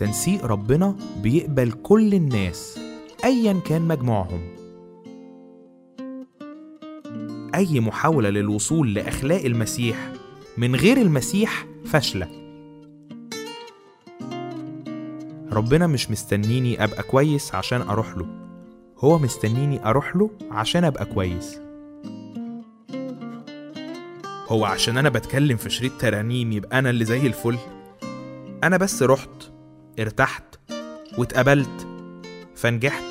تنسيق ربنا بيقبل كل الناس أيا كان مجموعهم. أي محاولة للوصول لأخلاق المسيح من غير المسيح فاشلة. ربنا مش مستنيني أبقى كويس عشان أروح له. هو مستنيني أروح له عشان أبقى كويس. هو عشان أنا بتكلم في شريط ترانيم يبقى أنا اللي زي الفل. أنا بس رحت ارتحت واتقبلت فنجحت.